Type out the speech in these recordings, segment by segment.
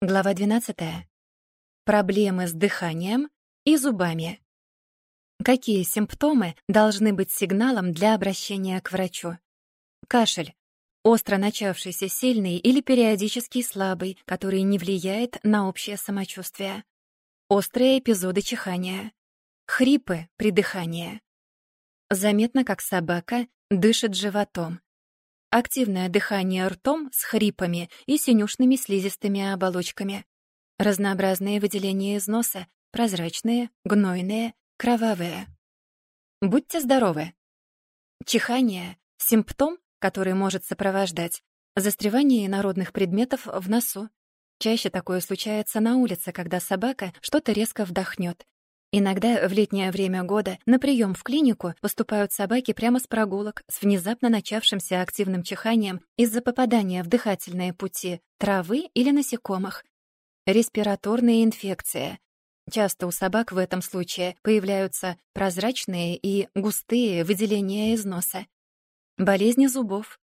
Глава 12. Проблемы с дыханием и зубами. Какие симптомы должны быть сигналом для обращения к врачу? Кашель. Остро начавшийся сильный или периодически слабый, который не влияет на общее самочувствие. Острые эпизоды чихания. Хрипы при дыхании. Заметно, как собака дышит животом. Активное дыхание ртом с хрипами и синюшными слизистыми оболочками. Разнообразные выделения из носа, прозрачные, гнойные, кровавые. Будьте здоровы! Чихание — симптом, который может сопровождать застревание инородных предметов в носу. Чаще такое случается на улице, когда собака что-то резко вдохнет, Иногда в летнее время года на прием в клинику поступают собаки прямо с прогулок с внезапно начавшимся активным чиханием из-за попадания в дыхательные пути травы или насекомых. Респираторные инфекции. Часто у собак в этом случае появляются прозрачные и густые выделения из носа. Болезни зубов.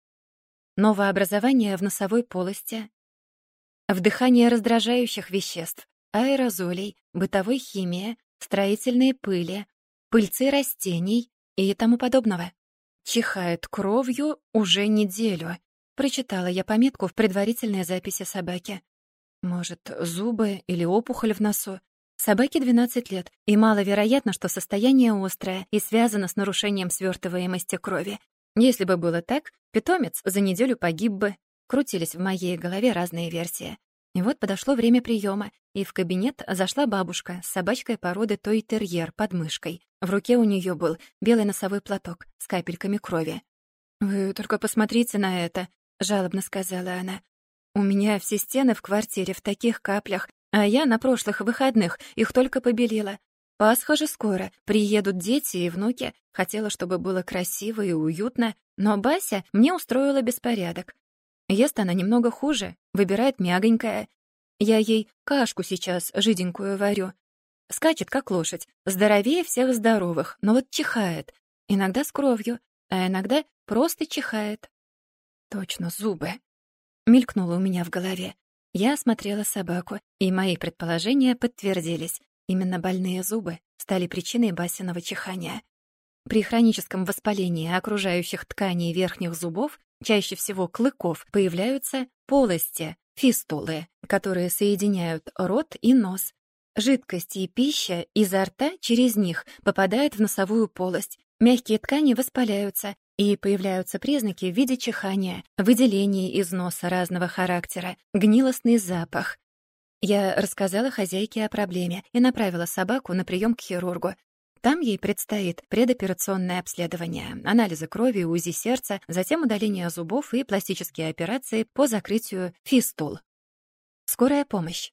Новообразование в носовой полости. Вдыхание раздражающих веществ, аэрозолей, бытовой химии, строительные пыли, пыльцы растений и тому подобного. Чихает кровью уже неделю. Прочитала я пометку в предварительной записи собаки. Может, зубы или опухоль в носу. Собаке 12 лет, и маловероятно, что состояние острое и связано с нарушением свертываемости крови. Если бы было так, питомец за неделю погиб бы. Крутились в моей голове разные версии. И вот подошло время приема, и в кабинет зашла бабушка с собачкой породы той-терьер под мышкой. В руке у нее был белый носовой платок с капельками крови. «Вы только посмотрите на это», — жалобно сказала она. «У меня все стены в квартире в таких каплях, а я на прошлых выходных их только побелила. Пасха же скоро, приедут дети и внуки. Хотела, чтобы было красиво и уютно, но Бася мне устроила беспорядок. Ест она немного хуже, выбирает мягонькое. Я ей кашку сейчас жиденькую варю. Скачет, как лошадь, здоровее всех здоровых, но вот чихает. Иногда с кровью, а иногда просто чихает. Точно, зубы. Мелькнуло у меня в голове. Я осмотрела собаку, и мои предположения подтвердились. Именно больные зубы стали причиной Басиного чихания. При хроническом воспалении окружающих тканей верхних зубов чаще всего клыков, появляются полости, фистулы, которые соединяют рот и нос. Жидкость и пища изо рта через них попадает в носовую полость. Мягкие ткани воспаляются, и появляются признаки в виде чихания, выделений из носа разного характера, гнилостный запах. Я рассказала хозяйке о проблеме и направила собаку на прием к хирургу. Там ей предстоит предоперационное обследование, анализы крови, УЗИ сердца, затем удаление зубов и пластические операции по закрытию фистул. Скорая помощь.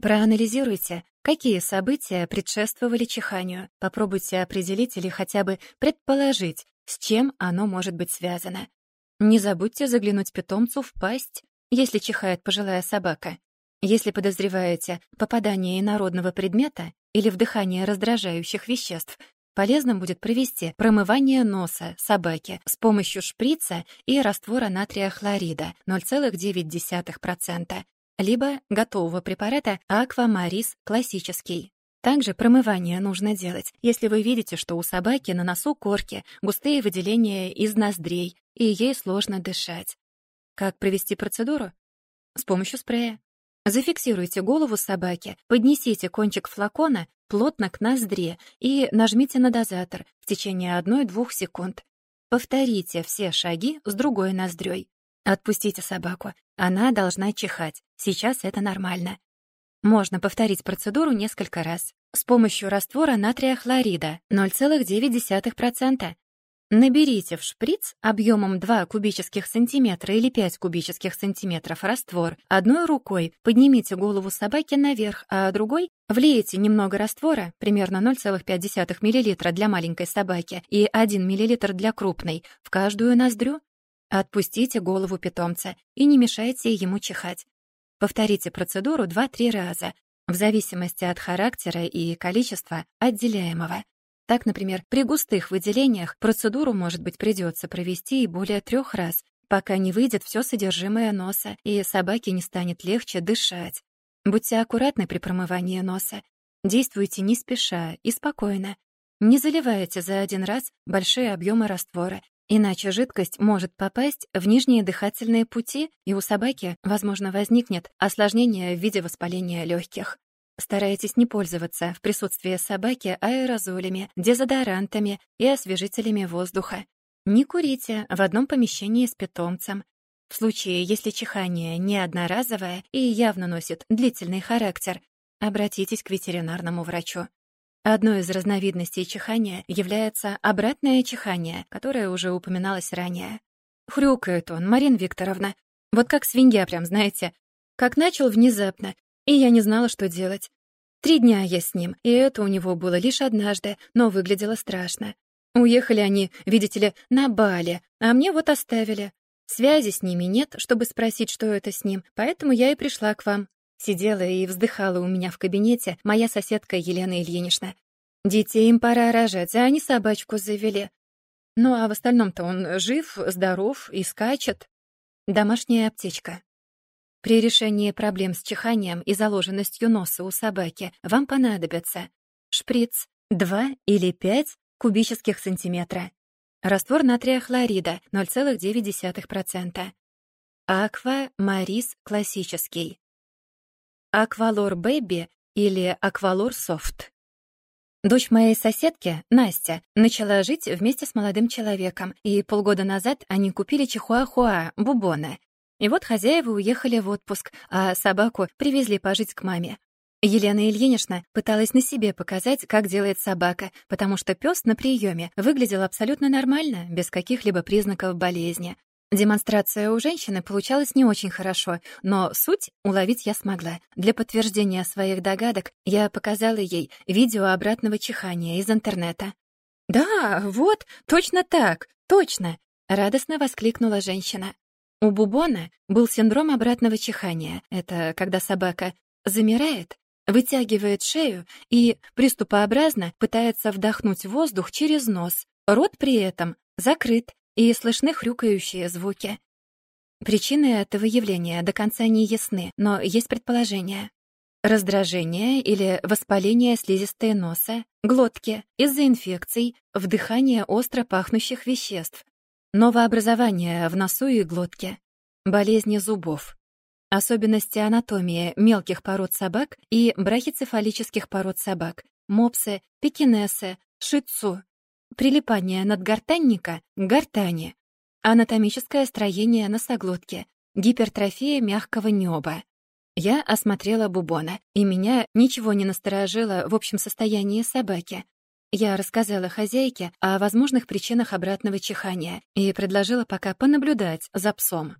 Проанализируйте, какие события предшествовали чиханию. Попробуйте определить или хотя бы предположить, с чем оно может быть связано. Не забудьте заглянуть питомцу в пасть, если чихает пожилая собака. Если подозреваете попадание инородного предмета или вдыхание раздражающих веществ, полезным будет провести промывание носа собаки с помощью шприца и раствора натрия хлорида 0,9%, либо готового препарата Аквамарис классический. Также промывание нужно делать, если вы видите, что у собаки на носу корки, густые выделения из ноздрей, и ей сложно дышать. Как провести процедуру? С помощью спрея. Зафиксируйте голову собаки, поднесите кончик флакона плотно к ноздре и нажмите на дозатор в течение 1-2 секунд. Повторите все шаги с другой ноздрёй. Отпустите собаку. Она должна чихать. Сейчас это нормально. Можно повторить процедуру несколько раз. С помощью раствора натрия хлорида 0,9%. Наберите в шприц объемом 2 кубических сантиметра или 5 кубических сантиметров раствор. Одной рукой поднимите голову собаки наверх, а другой влейте немного раствора, примерно 0,5 мл для маленькой собаки и 1 мл для крупной, в каждую ноздрю. Отпустите голову питомца и не мешайте ему чихать. Повторите процедуру 2-3 раза, в зависимости от характера и количества отделяемого. Так, например, при густых выделениях процедуру, может быть, придется провести и более трех раз. пока не выйдет все содержимое носа, и собаке не станет легче дышать. Будьте аккуратны при промывании носа. Действуйте не спеша и спокойно. Не заливайте за один раз большие объемы раствора, иначе жидкость может попасть в нижние дыхательные пути, и у собаки, возможно, возникнет осложнение в виде воспаления легких. Старайтесь не пользоваться в присутствии собаки аэрозолями, дезодорантами и освежителями воздуха. Не курите в одном помещении с питомцем. В случае, если чихание не одноразовое и явно носит длительный характер, обратитесь к ветеринарному врачу. Одной из разновидностей чихания является обратное чихание, которое уже упоминалось ранее. Хрюкает он, Марина Викторовна. Вот как свинья прям, знаете. Как начал внезапно, и я не знала, что делать. Три дня я с ним, и это у него было лишь однажды, но выглядело страшно. Уехали они, видите ли, на Бали, а мне вот оставили. Связи с ними нет, чтобы спросить, что это с ним, поэтому я и пришла к вам. Сидела и вздыхала у меня в кабинете моя соседка Елена Ильинична. Детей им пора рожать, а они собачку завели. Ну а в остальном-то он жив, здоров и скачет. Домашняя аптечка. При решении проблем с чиханием и заложенностью носа у собаки вам понадобится шприц 2 или 5 кубических сантиметра, раствор натрия хлорида 0,9%, аква марис классический, аквалор бэби или аквалор софт. Дочь моей соседки, Настя, начала жить вместе с молодым человеком, и полгода назад они купили чихуахуа, бубона, и вот хозяева уехали в отпуск, а собаку привезли пожить к маме. Елена Ильинична пыталась на себе показать, как делает собака, потому что пес на приеме выглядел абсолютно нормально, без каких-либо признаков болезни. Демонстрация у женщины получалась не очень хорошо, но суть уловить я смогла. Для подтверждения своих догадок я показала ей видео обратного чихания из интернета. «Да, вот, точно так, точно!» — радостно воскликнула женщина. У Бубона был синдром обратного чихания. Это когда собака замирает, вытягивает шею и приступообразно пытается вдохнуть воздух через нос. Рот при этом закрыт, и слышны хрюкающие звуки. Причины этого явления до конца не ясны, но есть предположение. Раздражение или воспаление слизистой носа, глотки из-за инфекций, вдыхание остро пахнущих веществ, Новообразование в носу и глотке. Болезни зубов. Особенности анатомии мелких пород собак и брахицефалических пород собак. Мопсы, пекинесы, шицу. Прилипание надгортанника к гортани. Анатомическое строение носоглотки. Гипертрофия мягкого неба. Я осмотрела бубона, и меня ничего не насторожило в общем состоянии собаки. Я рассказала хозяйке о возможных причинах обратного чихания и предложила пока понаблюдать за псом.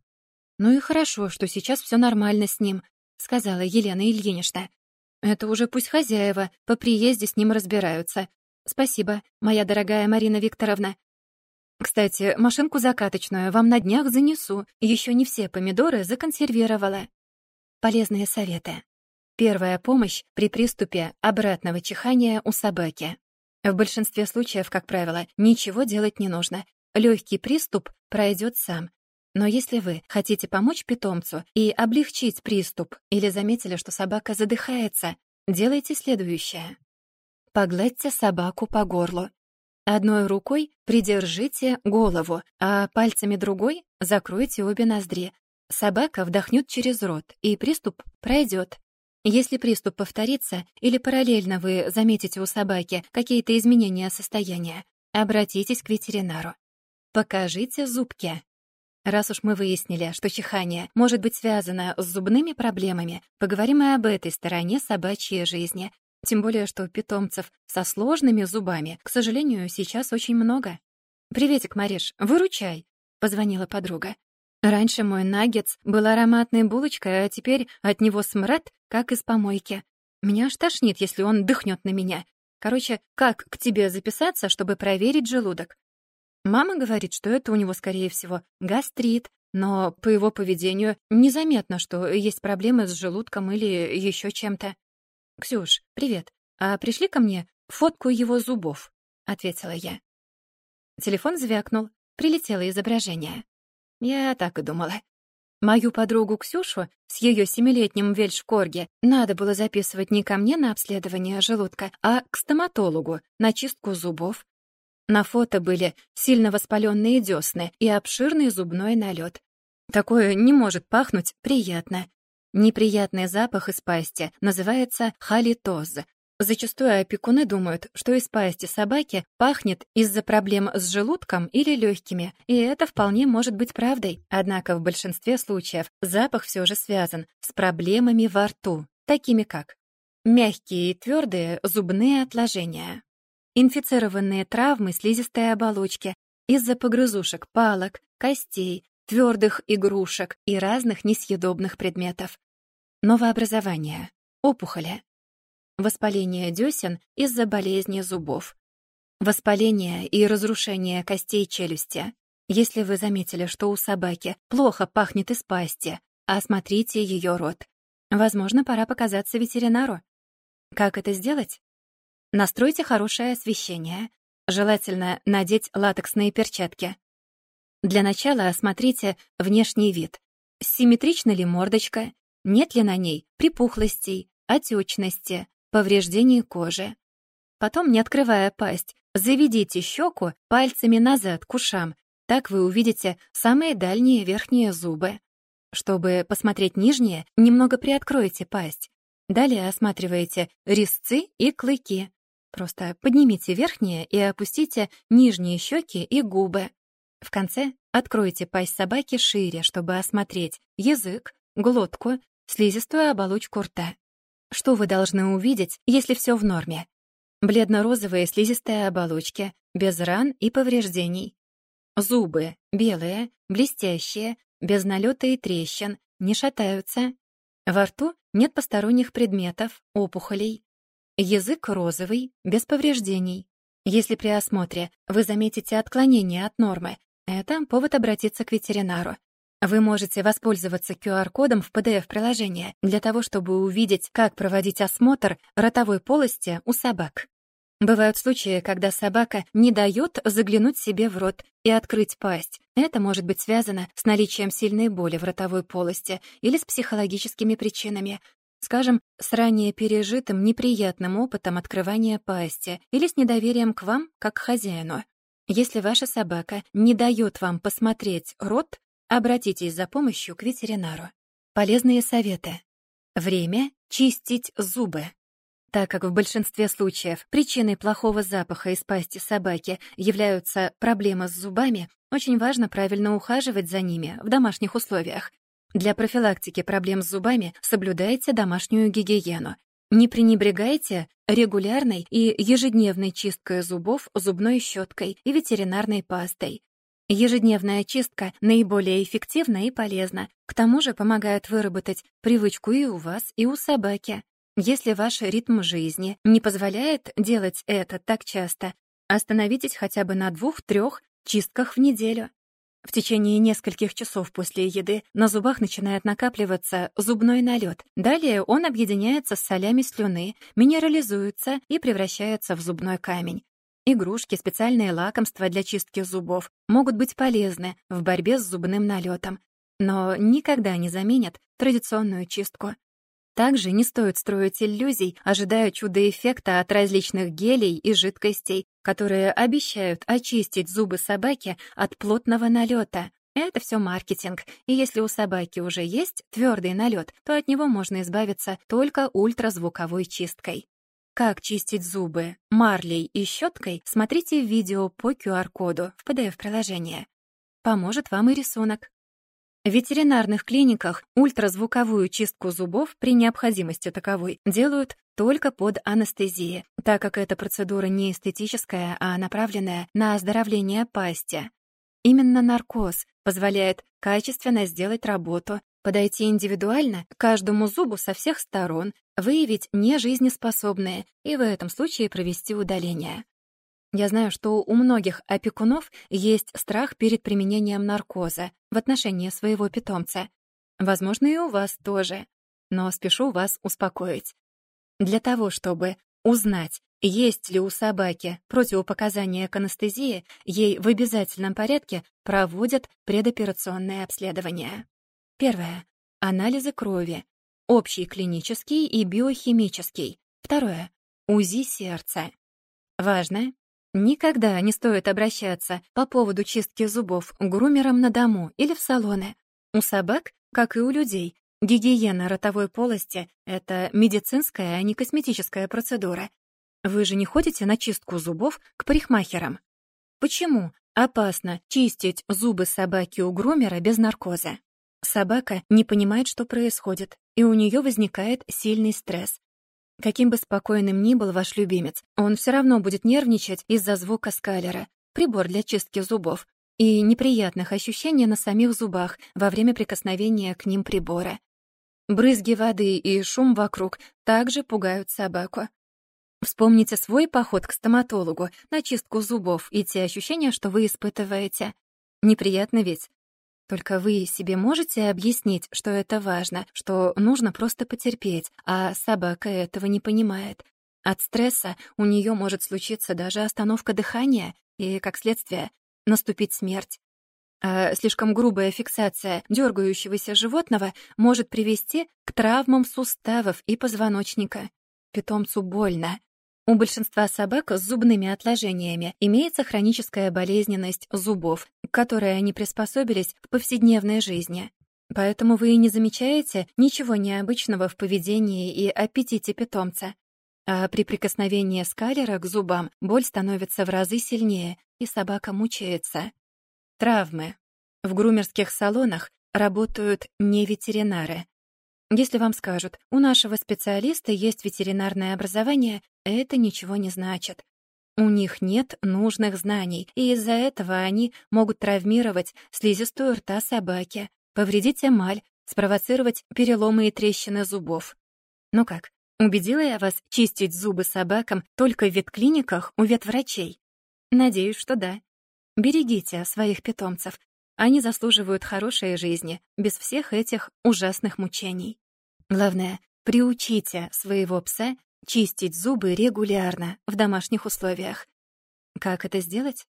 «Ну и хорошо, что сейчас все нормально с ним», — сказала Елена Ильинична. «Это уже пусть хозяева по приезде с ним разбираются. Спасибо, моя дорогая Марина Викторовна. Кстати, машинку закаточную вам на днях занесу. Еще не все помидоры законсервировала». Полезные советы. Первая помощь при приступе обратного чихания у собаки. В большинстве случаев, как правило, ничего делать не нужно. Легкий приступ пройдет сам. Но если вы хотите помочь питомцу и облегчить приступ или заметили, что собака задыхается, делайте следующее. Погладьте собаку по горлу. Одной рукой придержите голову, а пальцами другой закройте обе ноздри. Собака вдохнет через рот, и приступ пройдет. Если приступ повторится или параллельно вы заметите у собаки какие-то изменения состояния, обратитесь к ветеринару. Покажите зубки. Раз уж мы выяснили, что чихание может быть связано с зубными проблемами, поговорим и об этой стороне собачьей жизни. Тем более, что питомцев со сложными зубами, к сожалению, сейчас очень много. «Приветик, Мариш, выручай!» — позвонила подруга. Раньше мой наггетс был ароматной булочкой, а теперь от него смрад, как из помойки. Меня аж тошнит, если он дыхнет на меня. Короче, как к тебе записаться, чтобы проверить желудок? Мама говорит, что это у него, скорее всего, гастрит, но по его поведению незаметно, что есть проблемы с желудком или еще чем-то. «Ксюш, привет. А пришли ко мне фотку его зубов?» — ответила я. Телефон звякнул, прилетело изображение. Я так и думала. Мою подругу Ксюшу с ее семилетним вельшкорге надо было записывать не ко мне на обследование желудка, а к стоматологу на чистку зубов. На фото были сильно воспаленные десны и обширный зубной налет. Такое не может пахнуть приятно. Неприятный запах из пасти называется халитоз, Зачастую опекуны думают, что из пасти собаки пахнет из-за проблем с желудком или легкими, и это вполне может быть правдой. Однако в большинстве случаев запах все же связан с проблемами во рту, такими как мягкие и твердые зубные отложения, инфицированные травмы слизистой оболочки из-за погрызушек палок, костей, твердых игрушек и разных несъедобных предметов, новообразование, опухоли, воспаление десен из-за болезни зубов, воспаление и разрушение костей челюсти. Если вы заметили, что у собаки плохо пахнет из пасти, осмотрите ее рот. Возможно, пора показаться ветеринару. Как это сделать? Настройте хорошее освещение. Желательно надеть латексные перчатки. Для начала осмотрите внешний вид. Симметрична ли мордочка? Нет ли на ней припухлостей, отечности, повреждений кожи. Потом, не открывая пасть, заведите щеку пальцами назад к ушам. Так вы увидите самые дальние верхние зубы. Чтобы посмотреть нижние, немного приоткройте пасть. Далее осматриваете резцы и клыки. Просто поднимите верхние и опустите нижние щеки и губы. В конце откройте пасть собаки шире, чтобы осмотреть язык, глотку, слизистую оболочку рта. Что вы должны увидеть, если все в норме? Бледно-розовые слизистые оболочки, без ран и повреждений. Зубы белые, блестящие, без налета и трещин, не шатаются. Во рту нет посторонних предметов, опухолей. Язык розовый, без повреждений. Если при осмотре вы заметите отклонение от нормы, это повод обратиться к ветеринару. Вы можете воспользоваться QR-кодом в PDF-приложении для того, чтобы увидеть, как проводить осмотр ротовой полости у собак. Бывают случаи, когда собака не дает заглянуть себе в рот и открыть пасть. Это может быть связано с наличием сильной боли в ротовой полости или с психологическими причинами, скажем, с ранее пережитым неприятным опытом открывания пасти или с недоверием к вам как к хозяину. Если ваша собака не дает вам посмотреть рот, Обратитесь за помощью к ветеринару. Полезные советы. Время чистить зубы. Так как в большинстве случаев причиной плохого запаха из пасти собаки являются проблемы с зубами, очень важно правильно ухаживать за ними в домашних условиях. Для профилактики проблем с зубами соблюдайте домашнюю гигиену. Не пренебрегайте регулярной и ежедневной чисткой зубов зубной щеткой и ветеринарной пастой. Ежедневная чистка наиболее эффективна и полезна. К тому же помогает выработать привычку и у вас, и у собаки. Если ваш ритм жизни не позволяет делать это так часто, остановитесь хотя бы на двух-трех чистках в неделю. В течение нескольких часов после еды на зубах начинает накапливаться зубной налет. Далее он объединяется с солями слюны, минерализуется и превращается в зубной камень. Игрушки, специальные лакомства для чистки зубов могут быть полезны в борьбе с зубным налетом, но никогда не заменят традиционную чистку. Также не стоит строить иллюзий, ожидая чудо-эффекта от различных гелей и жидкостей, которые обещают очистить зубы собаки от плотного налета. Это все маркетинг, и если у собаки уже есть твердый налет, то от него можно избавиться только ультразвуковой чисткой. Как чистить зубы марлей и щеткой, смотрите видео по QR-коду в PDF-приложении. Поможет вам и рисунок. В ветеринарных клиниках ультразвуковую чистку зубов при необходимости таковой делают только под анестезией, так как эта процедура не эстетическая, а направленная на оздоровление пасти. Именно наркоз позволяет качественно сделать работу, подойти индивидуально к каждому зубу со всех сторон, выявить нежизнеспособные и в этом случае провести удаление. Я знаю, что у многих опекунов есть страх перед применением наркоза в отношении своего питомца. Возможно, и у вас тоже. Но спешу вас успокоить. Для того, чтобы узнать, есть ли у собаки противопоказания к анестезии, ей в обязательном порядке проводят предоперационное обследование. Первое. Анализы крови. Общий клинический и биохимический. Второе. УЗИ сердца. Важно! Никогда не стоит обращаться по поводу чистки зубов к грумерам на дому или в салоны. У собак, как и у людей, гигиена ротовой полости — это медицинская, а не косметическая процедура. Вы же не ходите на чистку зубов к парикмахерам. Почему опасно чистить зубы собаки у грумера без наркоза? Собака не понимает, что происходит, и у нее возникает сильный стресс. Каким бы спокойным ни был ваш любимец, он все равно будет нервничать из-за звука скалера, прибор для чистки зубов, и неприятных ощущений на самих зубах во время прикосновения к ним прибора. Брызги воды и шум вокруг также пугают собаку. Вспомните свой поход к стоматологу на чистку зубов и те ощущения, что вы испытываете. Неприятно ведь? Только вы себе можете объяснить, что это важно, что нужно просто потерпеть, а собака этого не понимает. От стресса у нее может случиться даже остановка дыхания и, как следствие, наступить смерть. А слишком грубая фиксация дергающегося животного может привести к травмам суставов и позвоночника. Питомцу больно. У большинства собак с зубными отложениями имеется хроническая болезненность зубов, к которой они приспособились в повседневной жизни. Поэтому вы и не замечаете ничего необычного в поведении и аппетите питомца. А при прикосновении скалера к зубам боль становится в разы сильнее, и собака мучается. Травмы. В грумерских салонах работают не ветеринары. Если вам скажут, у нашего специалиста есть ветеринарное образование, это ничего не значит. У них нет нужных знаний, и из-за этого они могут травмировать слизистую рта собаки, повредить эмаль, спровоцировать переломы и трещины зубов. Ну как, убедила я вас чистить зубы собакам только в ветклиниках у ветврачей? Надеюсь, что да. Берегите своих питомцев. Они заслуживают хорошей жизни, без всех этих ужасных мучений. Главное, приучите своего пса Чистить зубы регулярно, в домашних условиях. Как это сделать?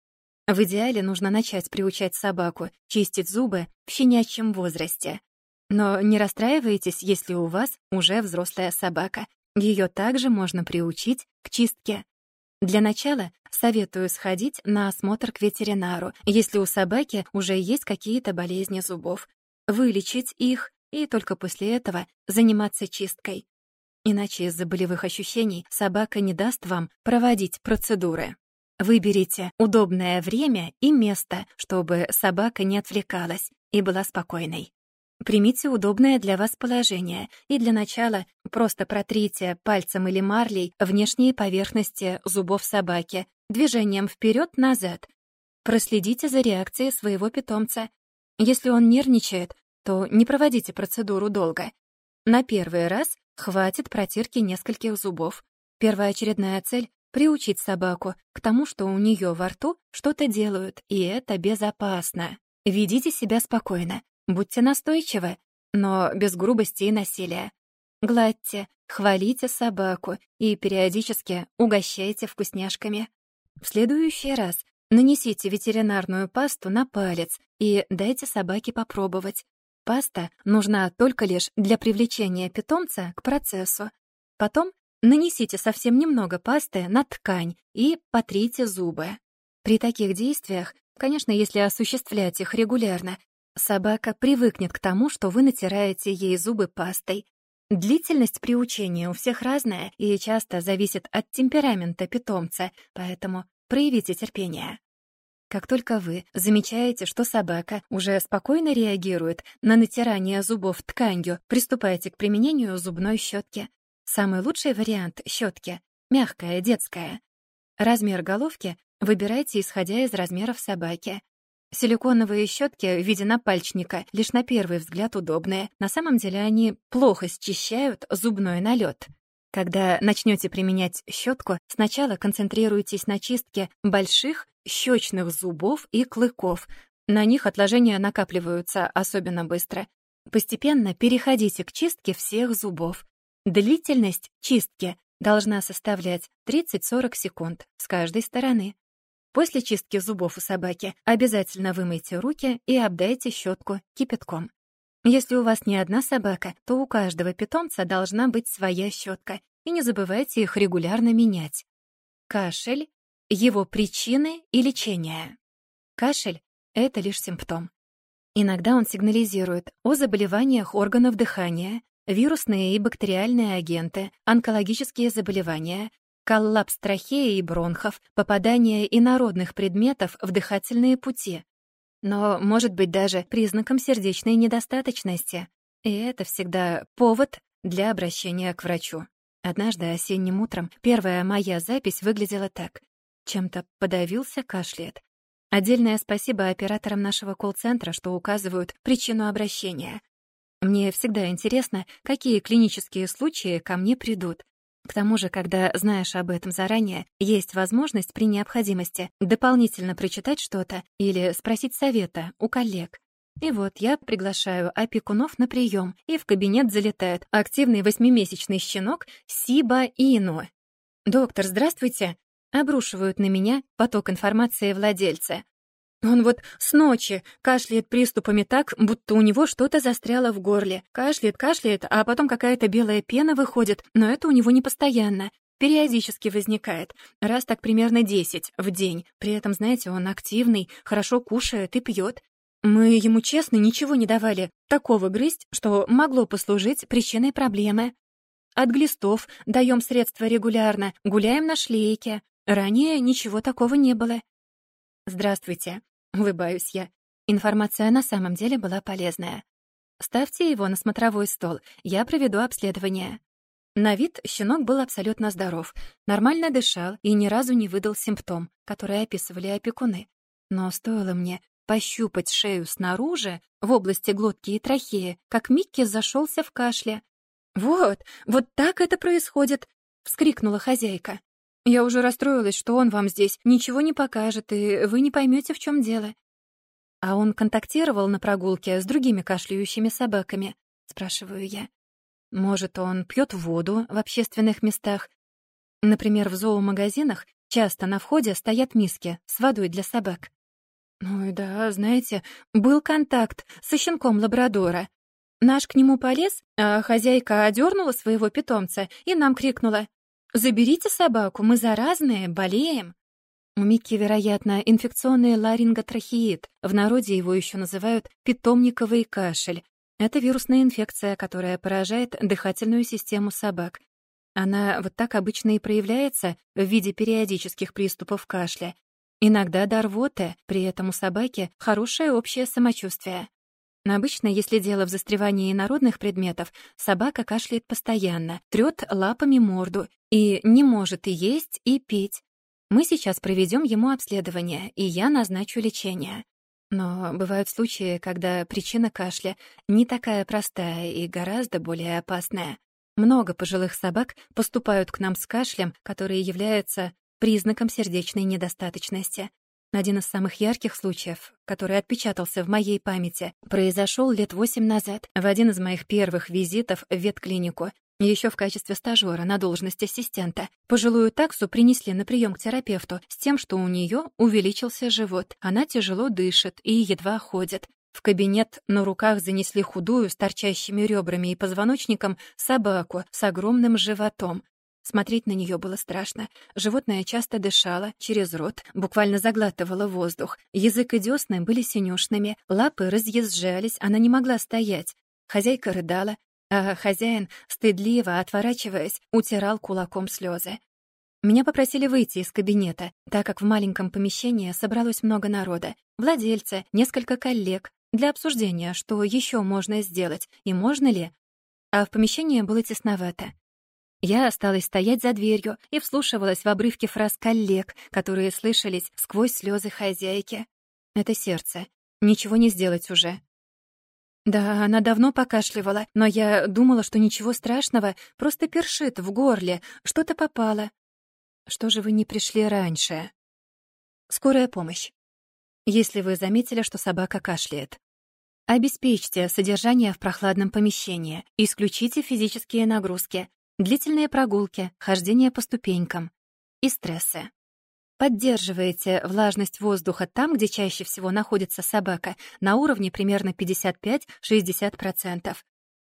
В идеале нужно начать приучать собаку чистить зубы в щенячьем возрасте. Но не расстраивайтесь, если у вас уже взрослая собака. Ее также можно приучить к чистке. Для начала советую сходить на осмотр к ветеринару, если у собаки уже есть какие-то болезни зубов, вылечить их и только после этого заниматься чисткой. Иначе из-за болевых ощущений собака не даст вам проводить процедуры. Выберите удобное время и место, чтобы собака не отвлекалась и была спокойной. Примите удобное для вас положение и для начала просто протрите пальцем или марлей внешние поверхности зубов собаки движением вперед-назад. Проследите за реакцией своего питомца. Если он нервничает, то не проводите процедуру долго. На первый раз Хватит протирки нескольких зубов. Первоочередная цель — приучить собаку к тому, что у нее во рту что-то делают, и это безопасно. Ведите себя спокойно, будьте настойчивы, но без грубости и насилия. Гладьте, хвалите собаку и периодически угощайте вкусняшками. В следующий раз нанесите ветеринарную пасту на палец и дайте собаке попробовать. Паста нужна только лишь для привлечения питомца к процессу. Потом нанесите совсем немного пасты на ткань и потрите зубы. При таких действиях, конечно, если осуществлять их регулярно, собака привыкнет к тому, что вы натираете ей зубы пастой. Длительность приучения у всех разная и часто зависит от темперамента питомца, поэтому проявите терпение. Как только вы замечаете, что собака уже спокойно реагирует на натирание зубов тканью, приступайте к применению зубной щетки. Самый лучший вариант щетки — мягкая, детская. Размер головки выбирайте, исходя из размеров собаки. Силиконовые щетки в виде напальчника лишь на первый взгляд удобные. На самом деле они плохо счищают зубной налет. Когда начнете применять щетку, сначала концентрируйтесь на чистке больших щечных зубов и клыков. На них отложения накапливаются особенно быстро. Постепенно переходите к чистке всех зубов. Длительность чистки должна составлять 30-40 секунд с каждой стороны. После чистки зубов у собаки обязательно вымойте руки и обдайте щетку кипятком. Если у вас не одна собака, то у каждого питомца должна быть своя щетка, и не забывайте их регулярно менять. Кашель, его причины и лечение. Кашель — это лишь симптом. Иногда он сигнализирует о заболеваниях органов дыхания, вирусные и бактериальные агенты, онкологические заболевания, коллапс трахеи и бронхов, попадание инородных предметов в дыхательные пути. Но может быть даже признаком сердечной недостаточности. И это всегда повод для обращения к врачу. Однажды осенним утром первая моя запись выглядела так. Чем-то подавился, кашляет. Отдельное спасибо операторам нашего колл-центра, что указывают причину обращения. Мне всегда интересно, какие клинические случаи ко мне придут. К тому же, когда знаешь об этом заранее, есть возможность при необходимости дополнительно прочитать что-то или спросить совета у коллег. И вот я приглашаю опекунов на прием, и в кабинет залетает активный восьмимесячный щенок Сиба Ину. «Доктор, здравствуйте!» Обрушивают на меня поток информации владельца. Он вот с ночи кашляет приступами так, будто у него что-то застряло в горле. Кашляет, кашляет, а потом какая-то белая пена выходит, но это у него не постоянно. Периодически возникает. Раз так примерно 10 в день. При этом, знаете, он активный, хорошо кушает и пьет. Мы ему честно ничего не давали такого грызть, что могло послужить причиной проблемы. От глистов даем средства регулярно, гуляем на шлейке. Ранее ничего такого не было. «Здравствуйте», — улыбаюсь я. Информация на самом деле была полезная. «Ставьте его на смотровой стол, я проведу обследование». На вид щенок был абсолютно здоров, нормально дышал и ни разу не выдал симптом, которые описывали опекуны. Но стоило мне пощупать шею снаружи, в области глотки и трахеи, как Микки зашелся в кашле. «Вот, вот так это происходит!» — вскрикнула хозяйка. Я уже расстроилась, что он вам здесь ничего не покажет, и вы не поймете, в чем дело. А он контактировал на прогулке с другими кашляющими собаками, спрашиваю я. Может, он пьет воду в общественных местах? Например, в зоомагазинах часто на входе стоят миски с водой для собак. Ну и да, знаете, был контакт со щенком лабрадора. Наш к нему полез, а хозяйка одернула своего питомца и нам крикнула «Заберите собаку, мы заразные, болеем». У Микки, вероятно, инфекционный ларинготрахеид. В народе его еще называют питомниковый кашель. Это вирусная инфекция, которая поражает дыхательную систему собак. Она вот так обычно и проявляется в виде периодических приступов кашля. Иногда до рвоты, при этом у собаки хорошее общее самочувствие. Но обычно, если дело в застревании народных предметов, собака кашляет постоянно, трёт лапами морду и не может и есть, и пить. Мы сейчас проведем ему обследование, и я назначу лечение. Но бывают случаи, когда причина кашля не такая простая и гораздо более опасная. Много пожилых собак поступают к нам с кашлем, который является признаком сердечной недостаточности. Один из самых ярких случаев, который отпечатался в моей памяти, произошел лет восемь назад, в один из моих первых визитов в ветклинику, еще в качестве стажера на должность ассистента. Пожилую таксу принесли на прием к терапевту с тем, что у нее увеличился живот. Она тяжело дышит и едва ходит. В кабинет на руках занесли худую, с торчащими ребрами и позвоночником, собаку с огромным животом. Смотреть на нее было страшно. Животное часто дышало через рот, буквально заглатывало воздух. Язык и десны были синюшными, лапы разъезжались, она не могла стоять. Хозяйка рыдала, а хозяин, стыдливо отворачиваясь, утирал кулаком слезы. Меня попросили выйти из кабинета, так как в маленьком помещении собралось много народа. Владельцы, несколько коллег, для обсуждения, что еще можно сделать и можно ли. А в помещении было тесновато. Я осталась стоять за дверью и вслушивалась в обрывки фраз коллег, которые слышались сквозь слезы хозяйки. Это сердце. Ничего не сделать уже. Да, она давно покашливала, но я думала, что ничего страшного, просто першит в горле, что-то попало. Что же вы не пришли раньше? Скорая помощь. Если вы заметили, что собака кашляет. Обеспечьте содержание в прохладном помещении, исключите физические нагрузки, длительные прогулки, хождение по ступенькам и стрессы. Поддерживаете влажность воздуха там, где чаще всего находится собака, на уровне примерно 55-60%.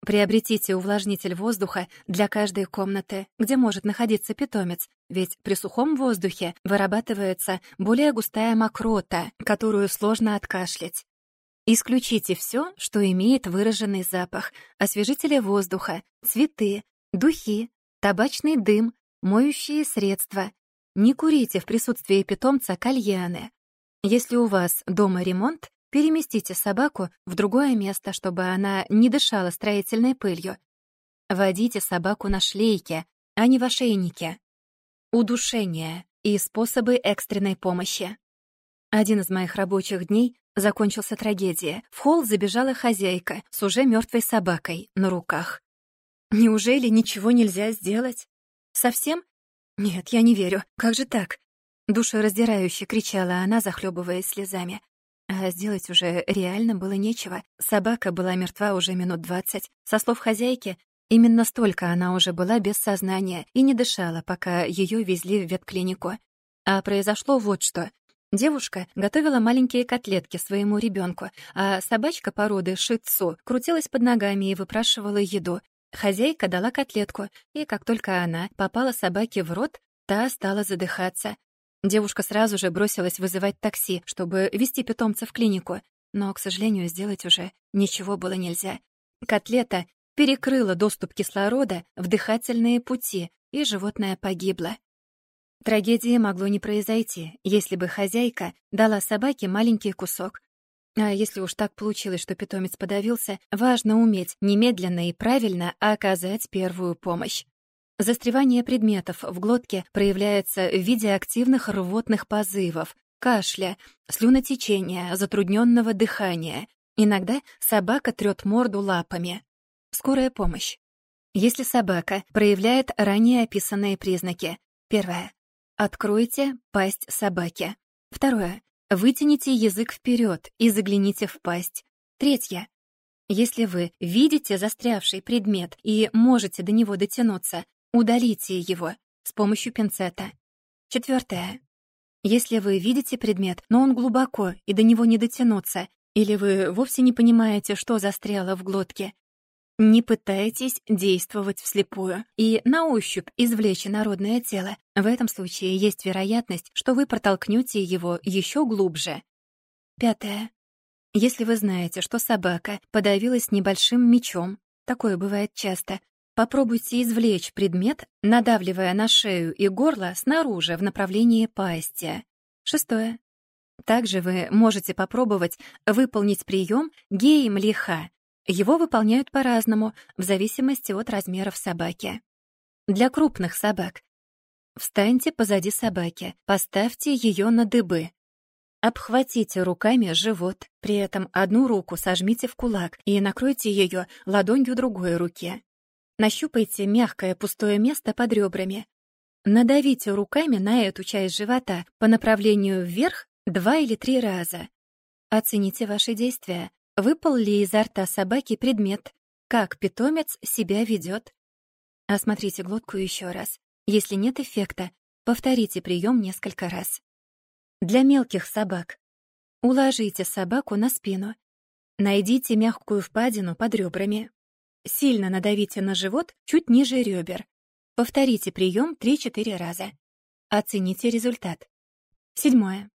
Приобретите увлажнитель воздуха для каждой комнаты, где может находиться питомец, ведь при сухом воздухе вырабатывается более густая мокрота, которую сложно откашлять. Исключите все, что имеет выраженный запах, освежители воздуха, цветы, духи, табачный дым, моющие средства, не курите в присутствии питомца кальяны. Если у вас дома ремонт, переместите собаку в другое место, чтобы она не дышала строительной пылью. Водите собаку на шлейке, а не в ошейнике. Удушение и способы экстренной помощи. Один из моих рабочих дней закончился трагедией. В холл забежала хозяйка с уже мертвой собакой на руках. Неужели ничего нельзя сделать? Совсем «Нет, я не верю. Как же так?» Душераздирающе кричала она, захлебываясь слезами. А сделать уже реально было нечего. Собака была мертва уже минут двадцать. Со слов хозяйки, именно столько она уже была без сознания и не дышала, пока ее везли в ветклинику. А произошло вот что. Девушка готовила маленькие котлетки своему ребенку, а собачка породы шицу крутилась под ногами и выпрашивала еду. Хозяйка дала котлетку, и как только она попала собаке в рот, та стала задыхаться. Девушка сразу же бросилась вызывать такси, чтобы вести питомца в клинику, но, к сожалению, сделать уже ничего было нельзя. Котлета перекрыла доступ кислорода в дыхательные пути, и животное погибло. Трагедии могло не произойти, если бы хозяйка дала собаке маленький кусок, а если уж так получилось, что питомец подавился, важно уметь немедленно и правильно оказать первую помощь. Застревание предметов в глотке проявляется в виде активных рвотных позывов, кашля, слюнотечения, затрудненного дыхания. Иногда собака трёт морду лапами. Скорая помощь. Если собака проявляет ранее описанные признаки. Первое. Откройте пасть собаки. Второе. Вытяните язык вперед и загляните в пасть. Третье. Если вы видите застрявший предмет и можете до него дотянуться, удалите его с помощью пинцета. Четвертое. Если вы видите предмет, но он глубоко и до него не дотянуться, или вы вовсе не понимаете, что застряло в глотке, не пытайтесь действовать вслепую и на ощупь извлечь народное тело. В этом случае есть вероятность, что вы протолкнете его еще глубже. Пятое. Если вы знаете, что собака подавилась небольшим мечом, такое бывает часто, попробуйте извлечь предмет, надавливая на шею и горло снаружи в направлении пасти. Шестое. Также вы можете попробовать выполнить прием геем-лиха, его выполняют по-разному, в зависимости от размеров собаки. Для крупных собак. Встаньте позади собаки, поставьте ее на дыбы. Обхватите руками живот, при этом одну руку сожмите в кулак и накройте ее ладонью другой руки. Нащупайте мягкое пустое место под ребрами. Надавите руками на эту часть живота по направлению вверх два или три раза. Оцените ваши действия. Выпал ли изо рта собаки предмет? Как питомец себя ведет? Осмотрите глотку еще раз. Если нет эффекта, повторите прием несколько раз. Для мелких собак. Уложите собаку на спину. Найдите мягкую впадину под ребрами. Сильно надавите на живот чуть ниже ребер. Повторите прием 3-4 раза. Оцените результат. Седьмое.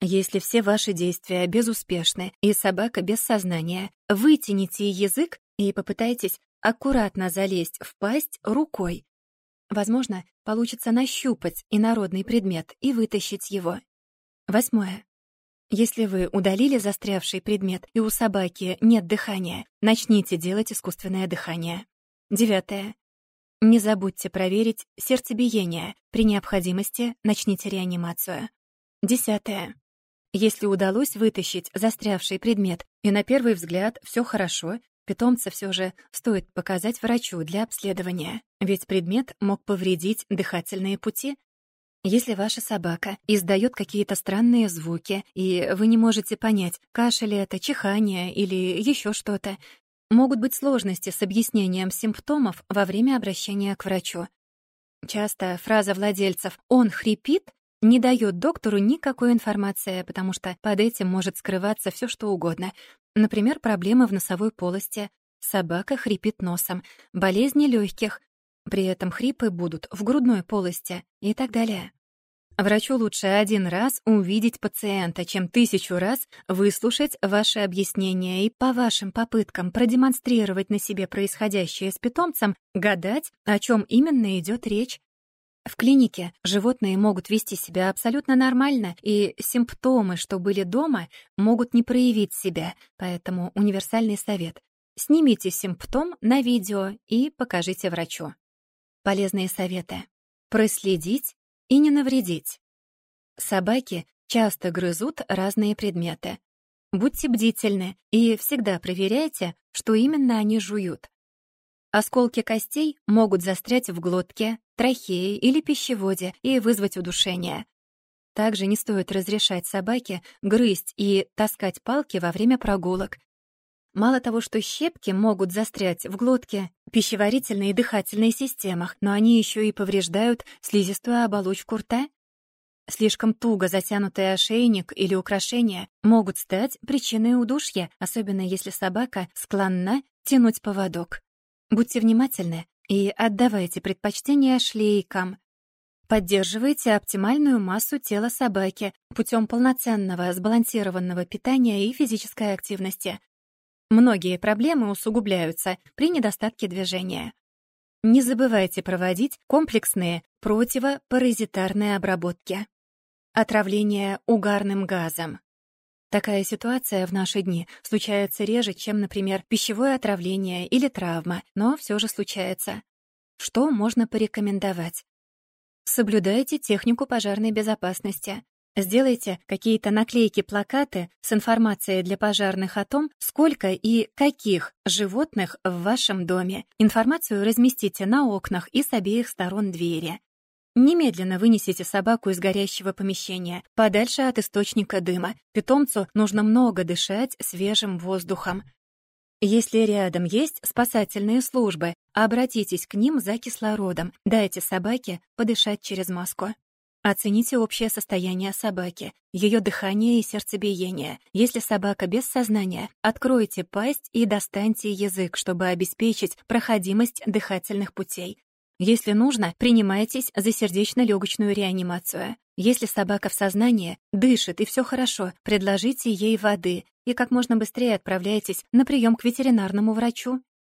Если все ваши действия безуспешны и собака без сознания, вытяните язык и попытайтесь аккуратно залезть в пасть рукой. Возможно, получится нащупать инородный предмет и вытащить его. Восьмое. Если вы удалили застрявший предмет и у собаки нет дыхания, начните делать искусственное дыхание. Девятое. Не забудьте проверить сердцебиение. При необходимости начните реанимацию. Десятое. Если удалось вытащить застрявший предмет, и на первый взгляд все хорошо, питомца все же стоит показать врачу для обследования, ведь предмет мог повредить дыхательные пути. Если ваша собака издает какие-то странные звуки, и вы не можете понять, кашель это, чихание или еще что-то, Могут быть сложности с объяснением симптомов во время обращения к врачу. Часто фраза владельцев «он хрипит» не дает доктору никакой информации, потому что под этим может скрываться все что угодно. Например, проблемы в носовой полости, собака хрипит носом, болезни легких, при этом хрипы будут в грудной полости и так далее. Врачу лучше один раз увидеть пациента, чем тысячу раз выслушать ваши объяснения и по вашим попыткам продемонстрировать на себе происходящее с питомцем гадать, о чем именно идет речь. В клинике животные могут вести себя абсолютно нормально, и симптомы, что были дома, могут не проявить себя, поэтому универсальный совет — снимите симптом на видео и покажите врачу. Полезные советы. Проследить и не навредить. Собаки часто грызут разные предметы. Будьте бдительны и всегда проверяйте, что именно они жуют. Осколки костей могут застрять в глотке, трахее или пищеводе и вызвать удушение. Также не стоит разрешать собаке грызть и таскать палки во время прогулок. Мало того, что щепки могут застрять в глотке, пищеварительной и дыхательной системах, но они еще и повреждают слизистую оболочку рта. Слишком туго затянутый ошейник или украшения могут стать причиной удушья, особенно если собака склонна тянуть поводок. Будьте внимательны и отдавайте предпочтение шлейкам. Поддерживайте оптимальную массу тела собаки путем полноценного сбалансированного питания и физической активности. Многие проблемы усугубляются при недостатке движения. Не забывайте проводить комплексные противопаразитарные обработки. Отравление угарным газом. Такая ситуация в наши дни случается реже, чем, например, пищевое отравление или травма, но все же случается. Что можно порекомендовать? Соблюдайте технику пожарной безопасности. Сделайте какие-то наклейки-плакаты с информацией для пожарных о том, сколько и каких животных в вашем доме. Информацию разместите на окнах и с обеих сторон двери. Немедленно вынесите собаку из горящего помещения, подальше от источника дыма. Питомцу нужно много дышать свежим воздухом. Если рядом есть спасательные службы, обратитесь к ним за кислородом. Дайте собаке подышать через маску. Оцените общее состояние собаки, ее дыхание и сердцебиение. Если собака без сознания, откройте пасть и достаньте язык, чтобы обеспечить проходимость дыхательных путей. Если нужно, принимайтесь за сердечно-легочную реанимацию. Если собака в сознании, дышит и все хорошо, предложите ей воды и как можно быстрее отправляйтесь на прием к ветеринарному врачу.